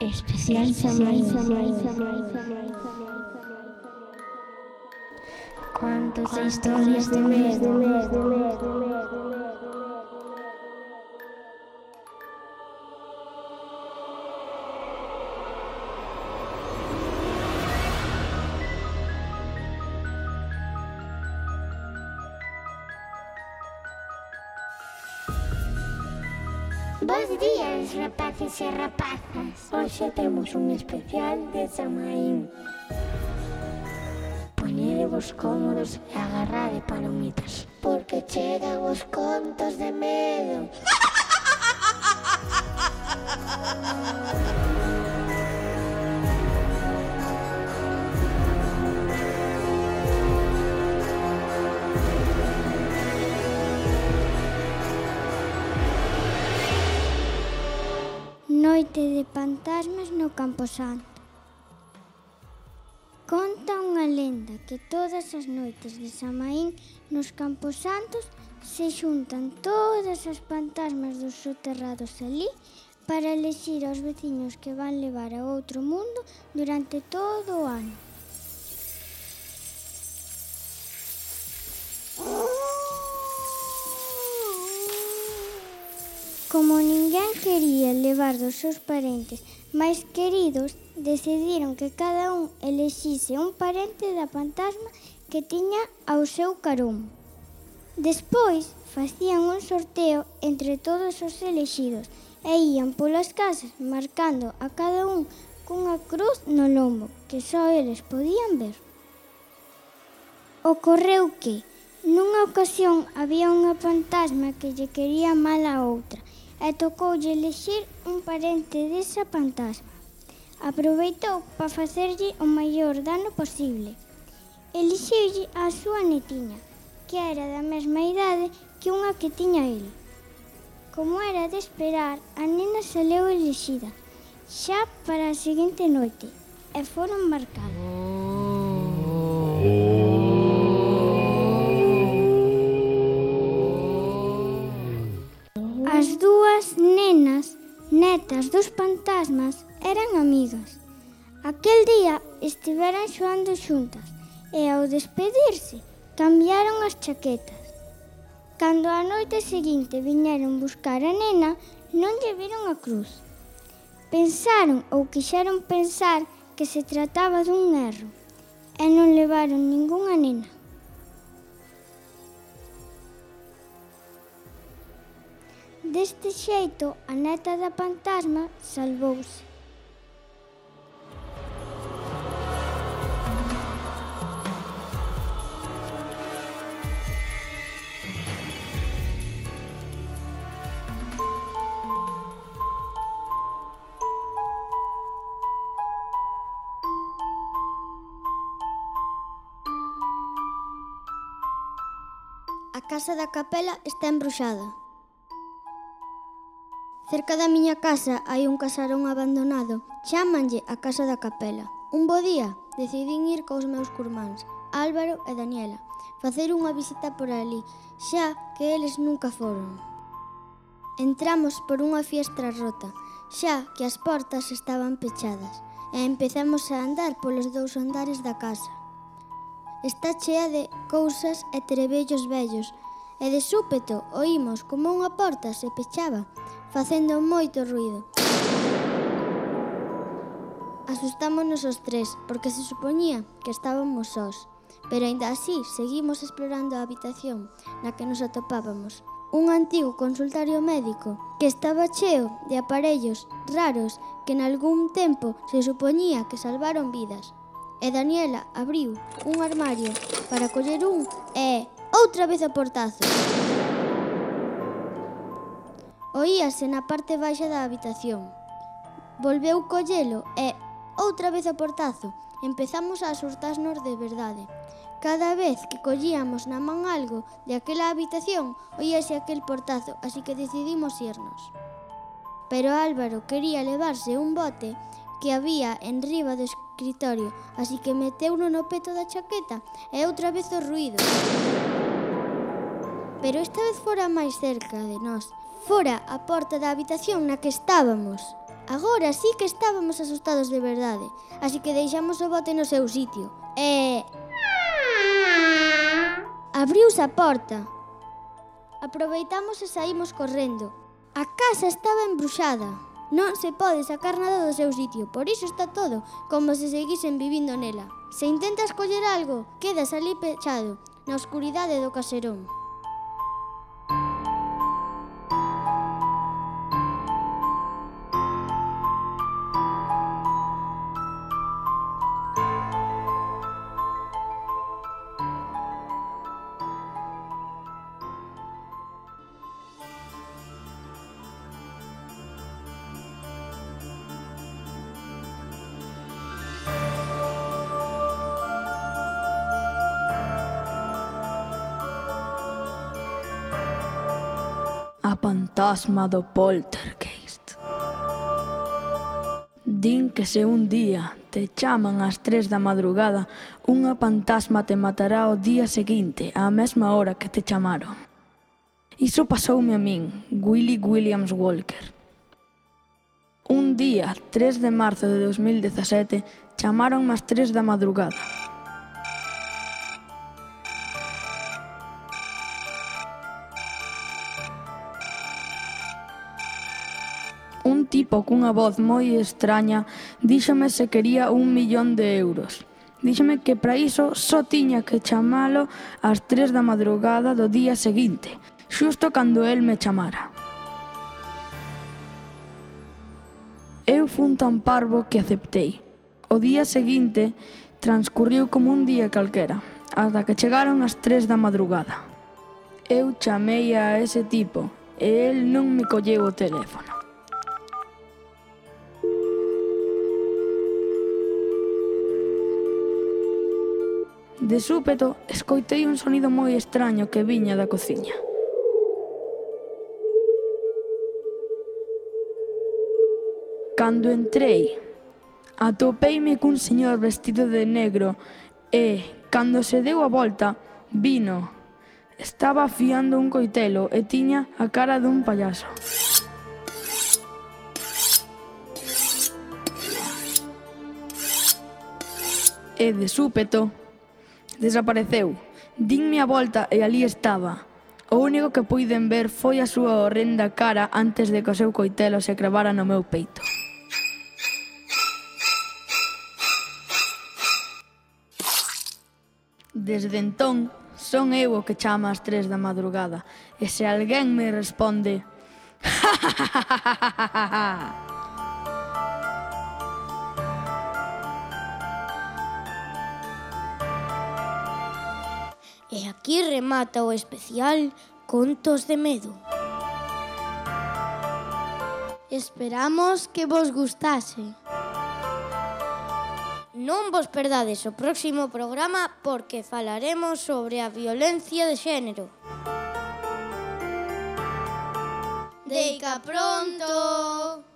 Especial Cuántas historias de mes. Bos días, rapaces e rapazas. Hoxe temos un especial de Samaín. Ponedevos cómodos e agarrade palomitas, porque chega os contos de medo. noite de pantasmas no Camposanto. Conta unha lenda que todas as noites de Samaín nos Camposantos se xuntan todas as pantasmas dos soterrados ali para elexir aos veciños que van levar a outro mundo durante todo o ano. non quería levar dos seus parentes máis queridos, decidiron que cada um un elexise un um parente da fantasma que tiña ao seu carón. Despois, facían un sorteo entre todos os elexidos e ían polas casas marcando a cada un cunha cruz no lombo que só eles podían ver. Ocorreu que, nunha ocasión, había unha fantasma que lle quería mal a outra e tocoulle elixir un parente desa fantasma. Aproveitou para facerlle o maior dano posible. Elixiulle a súa netiña, que era da mesma idade que unha que tiña el. Como era de esperar, a nena saleu elixida, xa para a seguinte noite, e foron marcados. Oh. oh. As dos fantasmas eran amigas. Aquel día estiveran xoando xuntas e ao despedirse cambiaron as chaquetas. Cando a noite seguinte viñeron buscar a nena, non lle viron a cruz. Pensaron ou quixeron pensar que se trataba dun erro e non levaron ningunha nena. Deste xeito, a neta da fantasma salvouse. A casa da capela está embruxada. Cerca da miña casa hai un casarón abandonado. Chámanlle a Casa da Capela. Un bo día decidín ir cos meus curmáns, Álvaro e Daniela, facer unha visita por ali, xa que eles nunca foron. Entramos por unha fiestra rota, xa que as portas estaban pechadas, e empezamos a andar polos dous andares da casa. Está chea de cousas e trebellos vellos, e de súpeto oímos como unha porta se pechaba, facendo moito ruido. Asustámonos os tres, porque se supoñía que estábamos sós. Pero aínda así seguimos explorando a habitación na que nos atopábamos. Un antigo consultario médico que estaba cheo de aparellos raros que en algún tempo se supoñía que salvaron vidas. E Daniela abriu un armario para coller un e outra vez a portazo. Oíase na parte baixa da habitación. Volveu collelo e, outra vez a portazo, empezamos a asustarnos de verdade. Cada vez que collíamos na man algo de aquela habitación, oíase aquel portazo, así que decidimos irnos. Pero Álvaro quería levarse un bote que había en riba do escritorio, así que meteuno no peto da chaqueta e outra vez o ruido pero esta vez fora máis cerca de nós. Fora a porta da habitación na que estábamos. Agora sí que estábamos asustados de verdade, así que deixamos o bote no seu sitio. E... Abriuse a porta. Aproveitamos e saímos correndo. A casa estaba embruxada. Non se pode sacar nada do seu sitio, por iso está todo, como se seguisen vivindo nela. Se intentas coller algo, quedas ali pechado, na oscuridade do caserón. fantasma do poltergeist. Din que se un día te chaman ás tres da madrugada, unha fantasma te matará o día seguinte, á mesma hora que te chamaron. Iso pasoume a min, Willie Williams Walker. Un día, 3 de marzo de 2017, chamaron ás tres da madrugada. tipo cunha voz moi extraña díxome se quería un millón de euros. Díxome que para iso só tiña que chamalo ás tres da madrugada do día seguinte, xusto cando el me chamara. Eu fun tan parvo que aceptei. O día seguinte transcurriu como un día calquera, ata que chegaron as tres da madrugada. Eu chamei a ese tipo e el non me colleu o teléfono. De súpeto, escoitei un sonido moi extraño que viña da cociña. Cando entrei, atopeime cun señor vestido de negro e, cando se deu a volta, vino. Estaba afiando un coitelo e tiña a cara dun payaso. E de súpeto, Desapareceu. Dinme a volta e ali estaba. O único que puiden ver foi a súa horrenda cara antes de que o seu coitelo se cravara no meu peito. Desde entón, son eu o que chama ás tres da madrugada. E se alguén me responde... ¡Ja! Aquí remata o especial Contos de Medo. Esperamos que vos gustase. Non vos perdades o próximo programa porque falaremos sobre a violencia de xénero. Deica pronto!